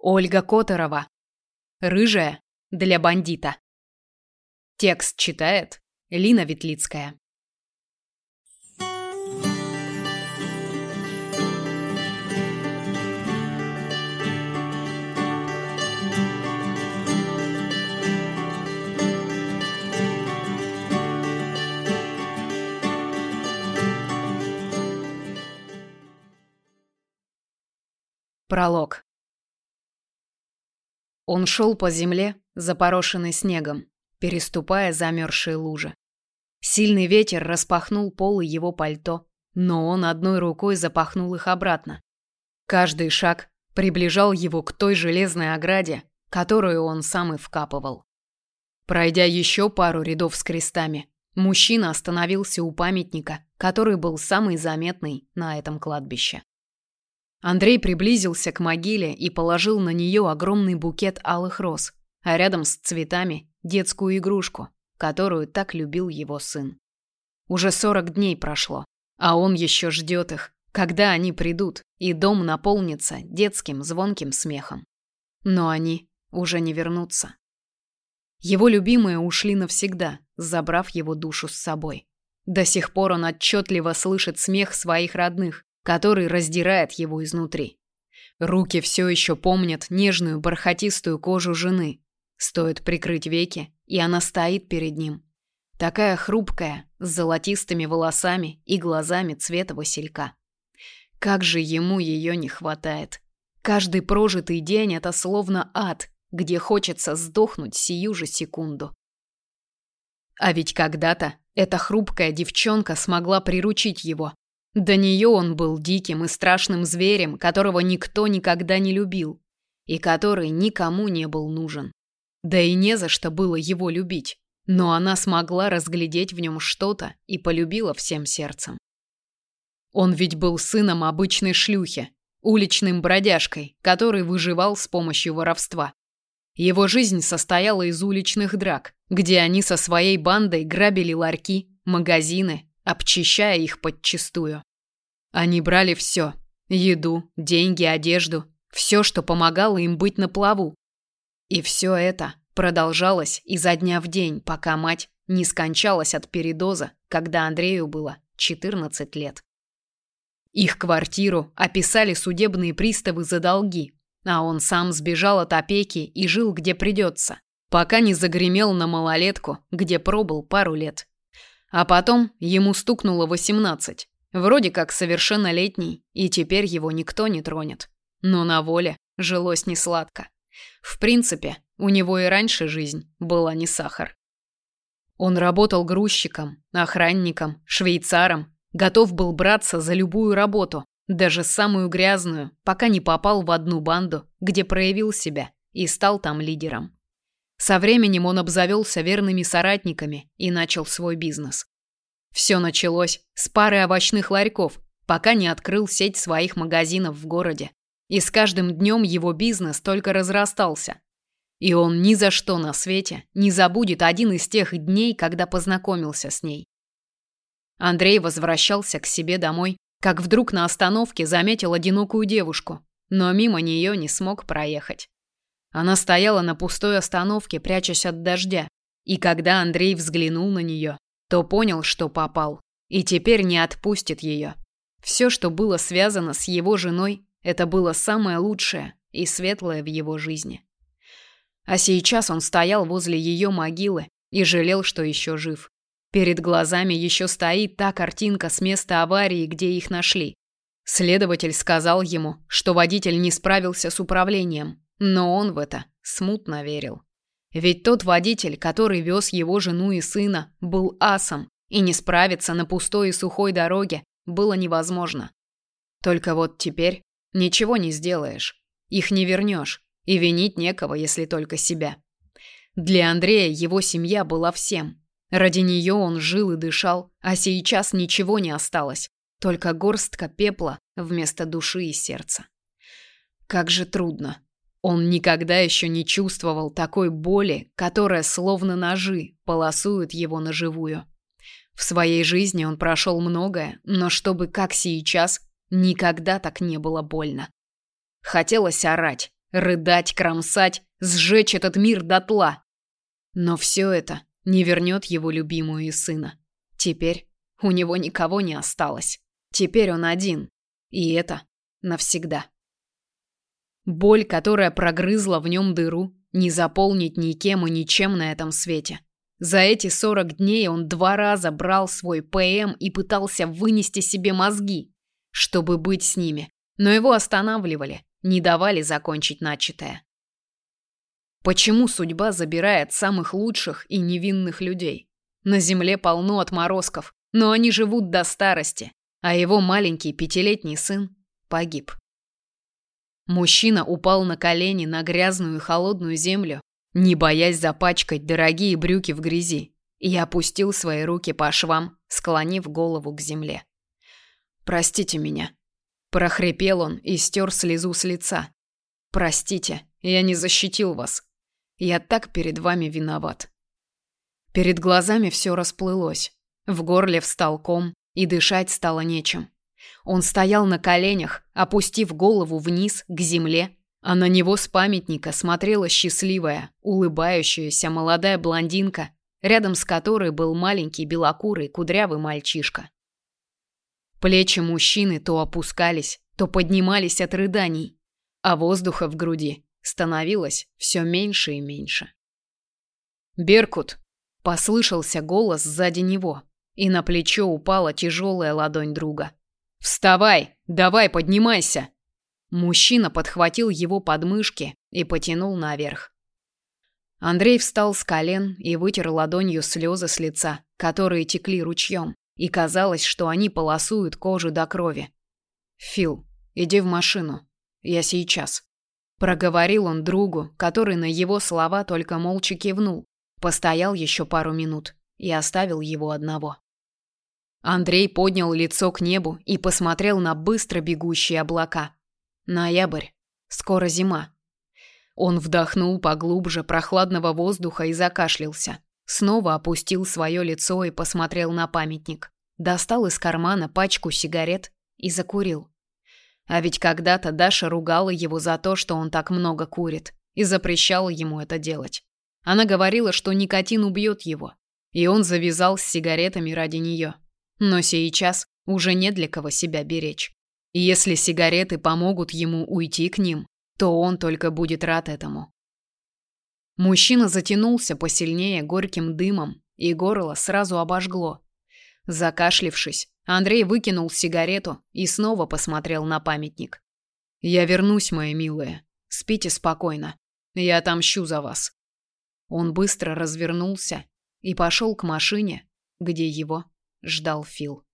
Ольга Которова. Рыжая для бандита. Текст читает Лина Ветлицкая. Пролог. Он шел по земле, запорошенной снегом, переступая замерзшие лужи. Сильный ветер распахнул полы его пальто, но он одной рукой запахнул их обратно. Каждый шаг приближал его к той железной ограде, которую он сам и вкапывал. Пройдя еще пару рядов с крестами, мужчина остановился у памятника, который был самый заметный на этом кладбище. Андрей приблизился к могиле и положил на нее огромный букет алых роз, а рядом с цветами детскую игрушку, которую так любил его сын. Уже сорок дней прошло, а он еще ждет их, когда они придут, и дом наполнится детским звонким смехом. Но они уже не вернутся. Его любимые ушли навсегда, забрав его душу с собой. До сих пор он отчетливо слышит смех своих родных, который раздирает его изнутри. Руки все еще помнят нежную бархатистую кожу жены. Стоит прикрыть веки, и она стоит перед ним. Такая хрупкая, с золотистыми волосами и глазами цвета василька. Как же ему ее не хватает. Каждый прожитый день это словно ад, где хочется сдохнуть сию же секунду. А ведь когда-то эта хрупкая девчонка смогла приручить его, до нее он был диким и страшным зверем, которого никто никогда не любил и который никому не был нужен. Да и не за что было его любить, но она смогла разглядеть в нем что-то и полюбила всем сердцем. Он ведь был сыном обычной шлюхи, уличным бродяжкой, который выживал с помощью воровства. Его жизнь состояла из уличных драк, где они со своей бандой грабили ларьки, магазины, обчищая их подчистую. Они брали все: еду, деньги, одежду, все, что помогало им быть на плаву. И все это продолжалось изо дня в день, пока мать не скончалась от передоза, когда Андрею было 14 лет. Их квартиру описали судебные приставы за долги, а он сам сбежал от опеки и жил где придется, пока не загремел на малолетку, где пробыл пару лет. А потом ему стукнуло восемнадцать. Вроде как совершеннолетний, и теперь его никто не тронет. Но на воле жилось не сладко. В принципе, у него и раньше жизнь была не сахар. Он работал грузчиком, охранником, швейцаром, готов был браться за любую работу, даже самую грязную, пока не попал в одну банду, где проявил себя и стал там лидером. Со временем он обзавелся верными соратниками и начал свой бизнес. Все началось с пары овощных ларьков, пока не открыл сеть своих магазинов в городе. И с каждым днем его бизнес только разрастался. И он ни за что на свете не забудет один из тех дней, когда познакомился с ней. Андрей возвращался к себе домой, как вдруг на остановке заметил одинокую девушку, но мимо нее не смог проехать. Она стояла на пустой остановке, прячась от дождя, и когда Андрей взглянул на нее, то понял, что попал, и теперь не отпустит ее. Все, что было связано с его женой, это было самое лучшее и светлое в его жизни. А сейчас он стоял возле ее могилы и жалел, что еще жив. Перед глазами еще стоит та картинка с места аварии, где их нашли. Следователь сказал ему, что водитель не справился с управлением, но он в это смутно верил. Ведь тот водитель, который вез его жену и сына, был асом, и не справиться на пустой и сухой дороге было невозможно. Только вот теперь ничего не сделаешь. Их не вернешь, и винить некого, если только себя. Для Андрея его семья была всем. Ради нее он жил и дышал, а сейчас ничего не осталось, только горстка пепла вместо души и сердца. Как же трудно, он никогда еще не чувствовал такой боли, которая словно ножи полосует его на живую. В своей жизни он прошел многое, но чтобы как сейчас, никогда так не было больно. Хотелось орать, рыдать, кромсать, сжечь этот мир дотла. Но все это не вернет его любимую и сына. Теперь у него никого не осталось. Теперь он один. И это навсегда. Боль, которая прогрызла в нем дыру, не заполнить никем и ничем на этом свете. За эти 40 дней он два раза брал свой ПМ и пытался вынести себе мозги, чтобы быть с ними, но его останавливали, не давали закончить начатое. Почему судьба забирает самых лучших и невинных людей? На земле полно отморозков, но они живут до старости, а его маленький пятилетний сын погиб. Мужчина упал на колени на грязную и холодную землю, не боясь запачкать дорогие брюки в грязи, и опустил свои руки по швам, склонив голову к земле. «Простите меня», – прохрипел он и стер слезу с лица. «Простите, я не защитил вас. Я так перед вами виноват». Перед глазами все расплылось, в горле встал ком, и дышать стало нечем. Он стоял на коленях, опустив голову вниз к земле, а на него с памятника смотрела счастливая, улыбающаяся молодая блондинка, рядом с которой был маленький белокурый кудрявый мальчишка. Плечи мужчины то опускались, то поднимались от рыданий, а воздуха в груди становилось все меньше и меньше. «Беркут!» – послышался голос сзади него, и на плечо упала тяжелая ладонь друга. Вставай, давай, поднимайся. Мужчина подхватил его подмышки и потянул наверх. Андрей встал с колен и вытер ладонью слезы с лица, которые текли ручьем, и казалось, что они полосуют кожу до крови. Фил, иди в машину. Я сейчас, проговорил он другу, который на его слова только молча кивнул, постоял еще пару минут и оставил его одного. Андрей поднял лицо к небу и посмотрел на быстро бегущие облака. Ноябрь. Скоро зима. Он вдохнул поглубже прохладного воздуха и закашлялся. Снова опустил свое лицо и посмотрел на памятник. Достал из кармана пачку сигарет и закурил. А ведь когда-то Даша ругала его за то, что он так много курит, и запрещала ему это делать. Она говорила, что никотин убьет его, и он завязал с сигаретами ради нее. Но сейчас уже не для кого себя беречь. Если сигареты помогут ему уйти к ним, то он только будет рад этому. Мужчина затянулся посильнее горьким дымом, и горло сразу обожгло. Закашлившись, Андрей выкинул сигарету и снова посмотрел на памятник. «Я вернусь, мои милые. Спите спокойно. Я отомщу за вас». Он быстро развернулся и пошел к машине, где его ждал Фил.